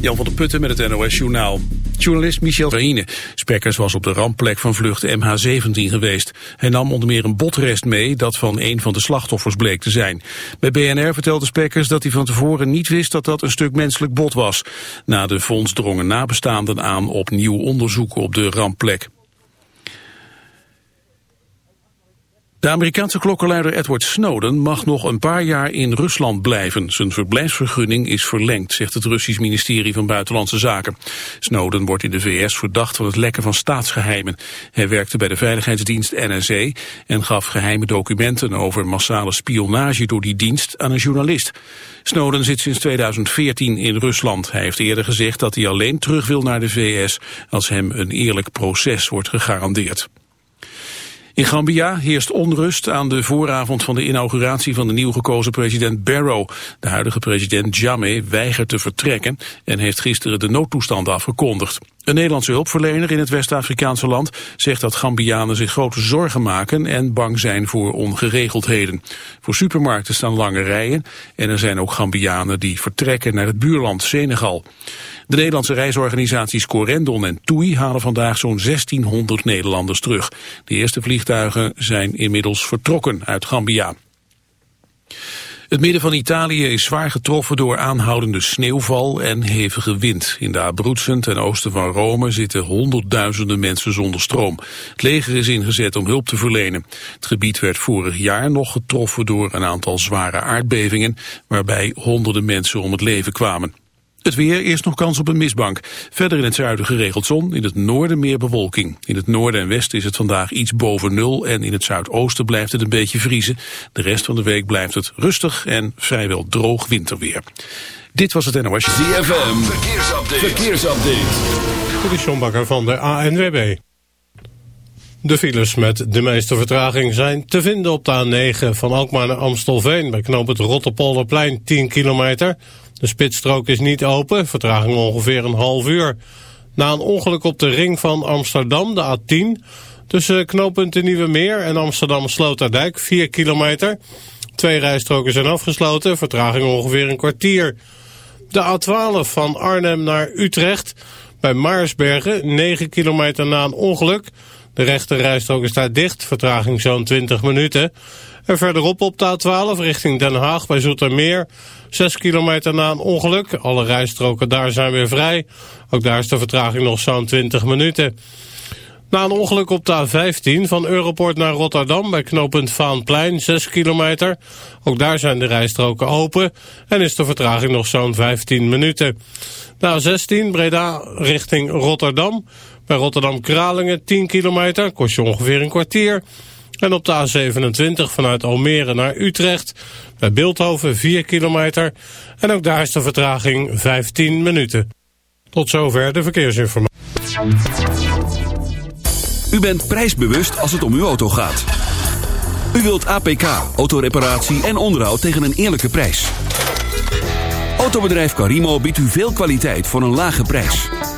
Jan van der Putten met het NOS Journaal. Journalist Michel Verine. Spekkers was op de rampplek van vlucht MH17 geweest. Hij nam onder meer een botrest mee dat van een van de slachtoffers bleek te zijn. Bij BNR vertelde Spekkers dat hij van tevoren niet wist dat dat een stuk menselijk bot was. Na de fonds drongen nabestaanden aan op nieuw onderzoek op de rampplek. De Amerikaanse klokkenluider Edward Snowden mag nog een paar jaar in Rusland blijven. Zijn verblijfsvergunning is verlengd, zegt het Russisch ministerie van Buitenlandse Zaken. Snowden wordt in de VS verdacht van het lekken van staatsgeheimen. Hij werkte bij de veiligheidsdienst NSA en gaf geheime documenten over massale spionage door die dienst aan een journalist. Snowden zit sinds 2014 in Rusland. Hij heeft eerder gezegd dat hij alleen terug wil naar de VS als hem een eerlijk proces wordt gegarandeerd. In Gambia heerst onrust aan de vooravond van de inauguratie van de nieuw gekozen president Barrow. De huidige president Jammeh weigert te vertrekken en heeft gisteren de noodtoestand afgekondigd. Een Nederlandse hulpverlener in het West-Afrikaanse land zegt dat Gambianen zich grote zorgen maken en bang zijn voor ongeregeldheden. Voor supermarkten staan lange rijen en er zijn ook Gambianen die vertrekken naar het buurland Senegal. De Nederlandse reisorganisaties Corendon en TUI halen vandaag zo'n 1600 Nederlanders terug. De eerste vliegtuigen zijn inmiddels vertrokken uit Gambia. Het midden van Italië is zwaar getroffen door aanhoudende sneeuwval en hevige wind. In de Abruzzen ten oosten van Rome zitten honderdduizenden mensen zonder stroom. Het leger is ingezet om hulp te verlenen. Het gebied werd vorig jaar nog getroffen door een aantal zware aardbevingen... waarbij honderden mensen om het leven kwamen. Het weer, eerst nog kans op een mistbank. Verder in het zuiden geregeld zon, in het noorden meer bewolking. In het noorden en westen is het vandaag iets boven nul en in het zuidoosten blijft het een beetje vriezen. De rest van de week blijft het rustig en vrijwel droog winterweer. Dit was het NOS. ZFM, verkeersupdate. verkeersupdate. Dit is John Bakker van de ANWB. De files met de meeste vertraging zijn te vinden op de A9 van Alkmaar naar Amstelveen... bij knoop het Rotterpolderplein 10 kilometer... De spitsstrook is niet open, vertraging ongeveer een half uur. Na een ongeluk op de ring van Amsterdam, de A10... tussen knooppunt Nieuwe Meer en Amsterdam Sloterdijk, 4 kilometer. Twee rijstroken zijn afgesloten, vertraging ongeveer een kwartier. De A12 van Arnhem naar Utrecht, bij Maarsbergen, 9 kilometer na een ongeluk... De rechte rijstrook is daar dicht, vertraging zo'n 20 minuten. En verderop op de A12 richting Den Haag bij Zoetermeer. 6 kilometer na een ongeluk. Alle rijstroken daar zijn weer vrij. Ook daar is de vertraging nog zo'n 20 minuten. Na een ongeluk op de A15 van Europort naar Rotterdam bij knooppunt Vaanplein, 6 kilometer. Ook daar zijn de rijstroken open en is de vertraging nog zo'n 15 minuten. Na A16 Breda richting Rotterdam. Bij Rotterdam-Kralingen 10 kilometer, kost je ongeveer een kwartier. En op de A27 vanuit Almere naar Utrecht. Bij Beeldhoven 4 kilometer. En ook daar is de vertraging 15 minuten. Tot zover de verkeersinformatie. U bent prijsbewust als het om uw auto gaat. U wilt APK, autoreparatie en onderhoud tegen een eerlijke prijs. Autobedrijf Carimo biedt u veel kwaliteit voor een lage prijs.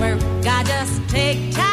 work. I just take time.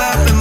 In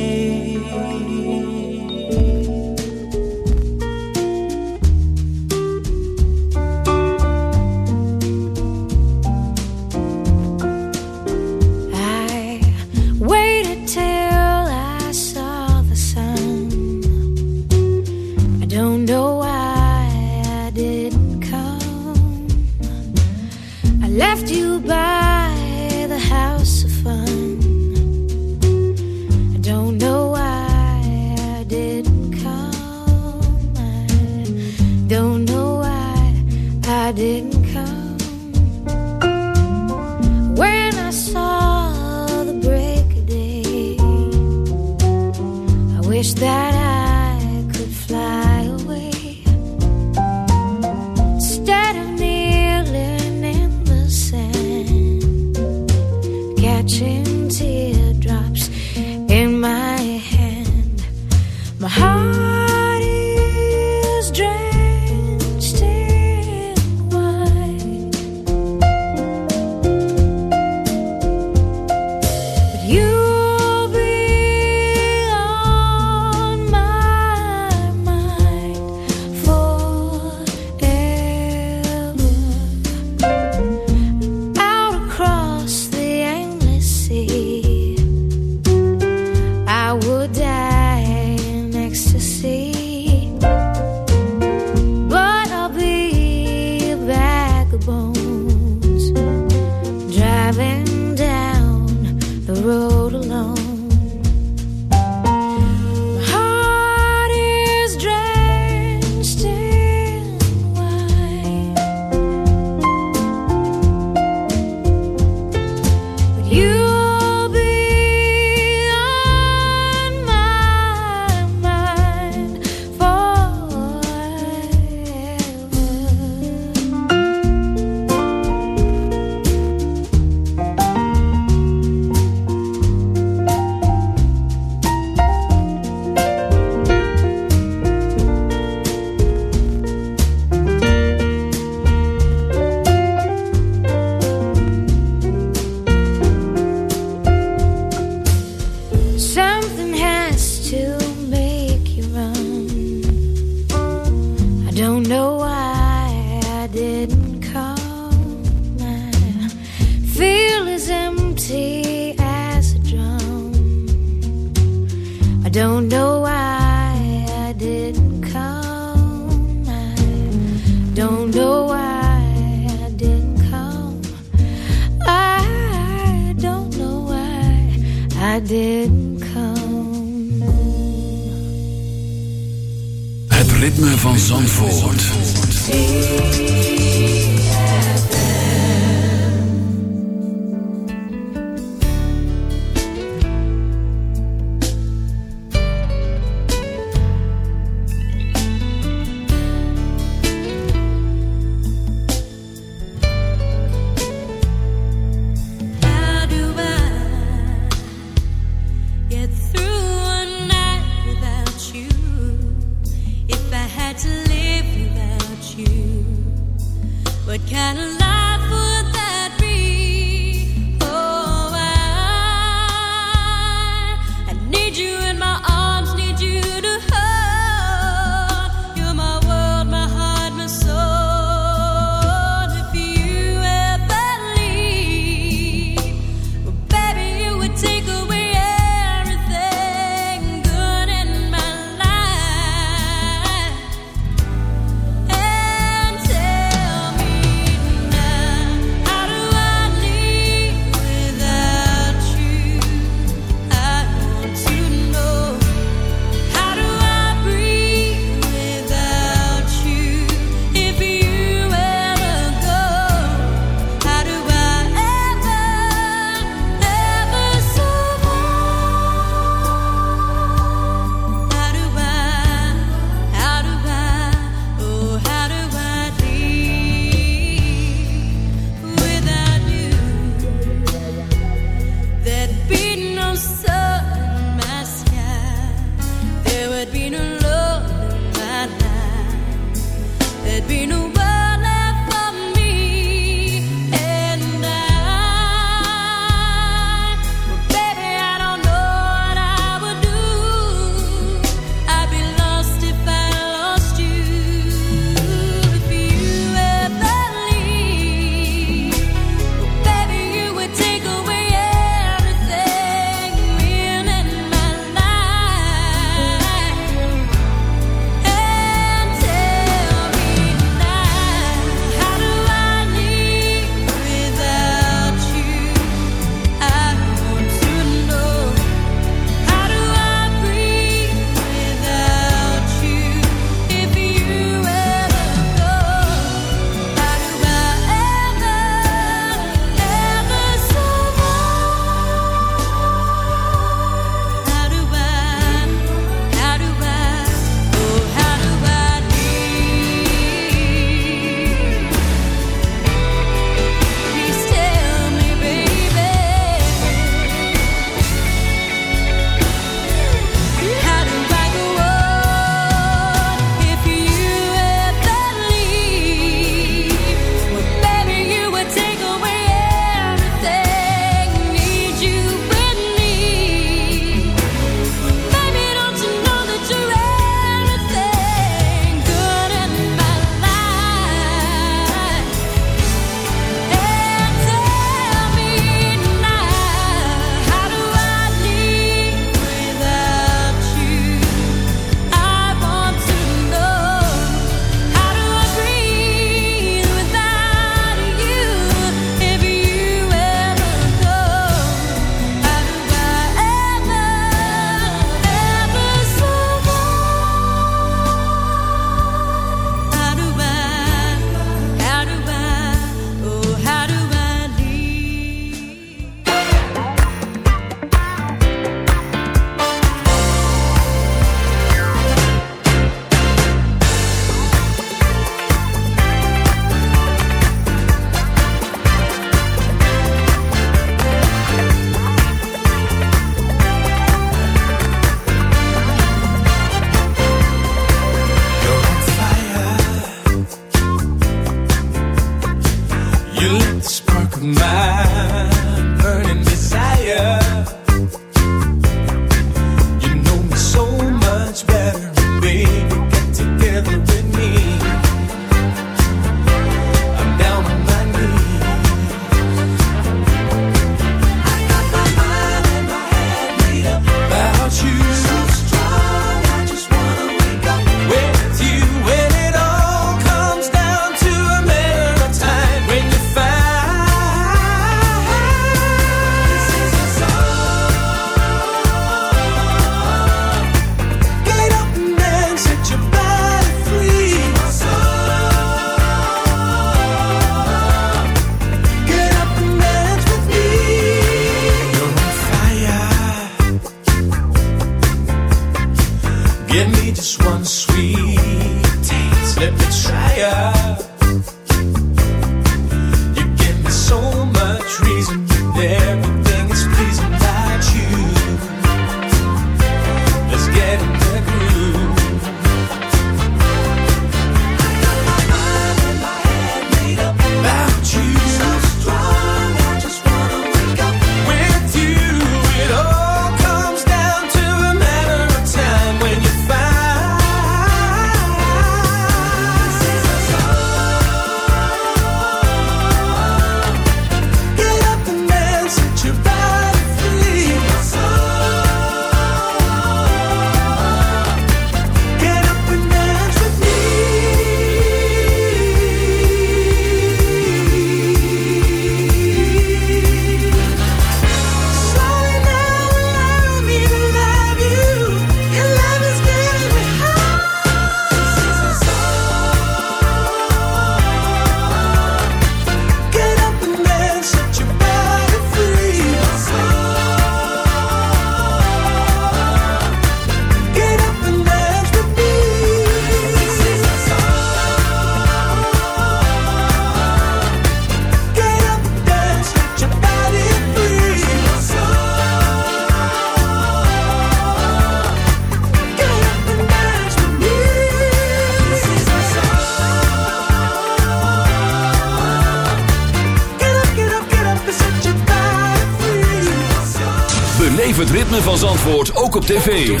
ook op tv.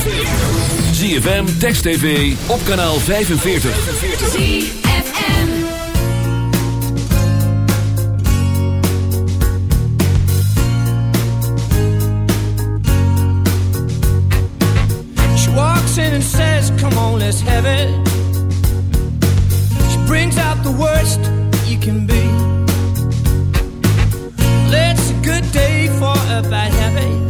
ZFM, Text TV, op kanaal 45. ZFM She walks in and says, come on, let's have it. She brings out the worst you can be. It's a good day for a bad habit.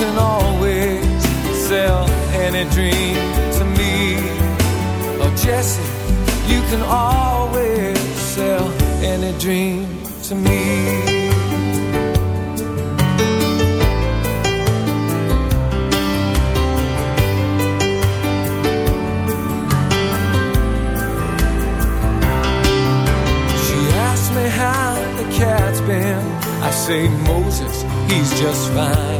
can always sell any dream to me. Oh, Jesse, you can always sell any dream to me. She asked me how the cat's been I say Moses, he's just fine.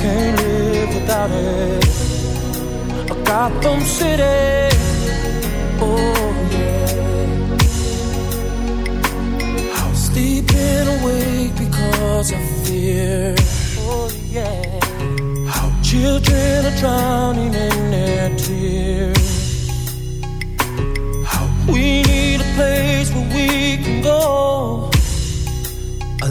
Can't live without it. A Gotham City, oh yeah. How sleeping awake because of fear, oh yeah. How children are drowning in their tears. How we need a place where we can go.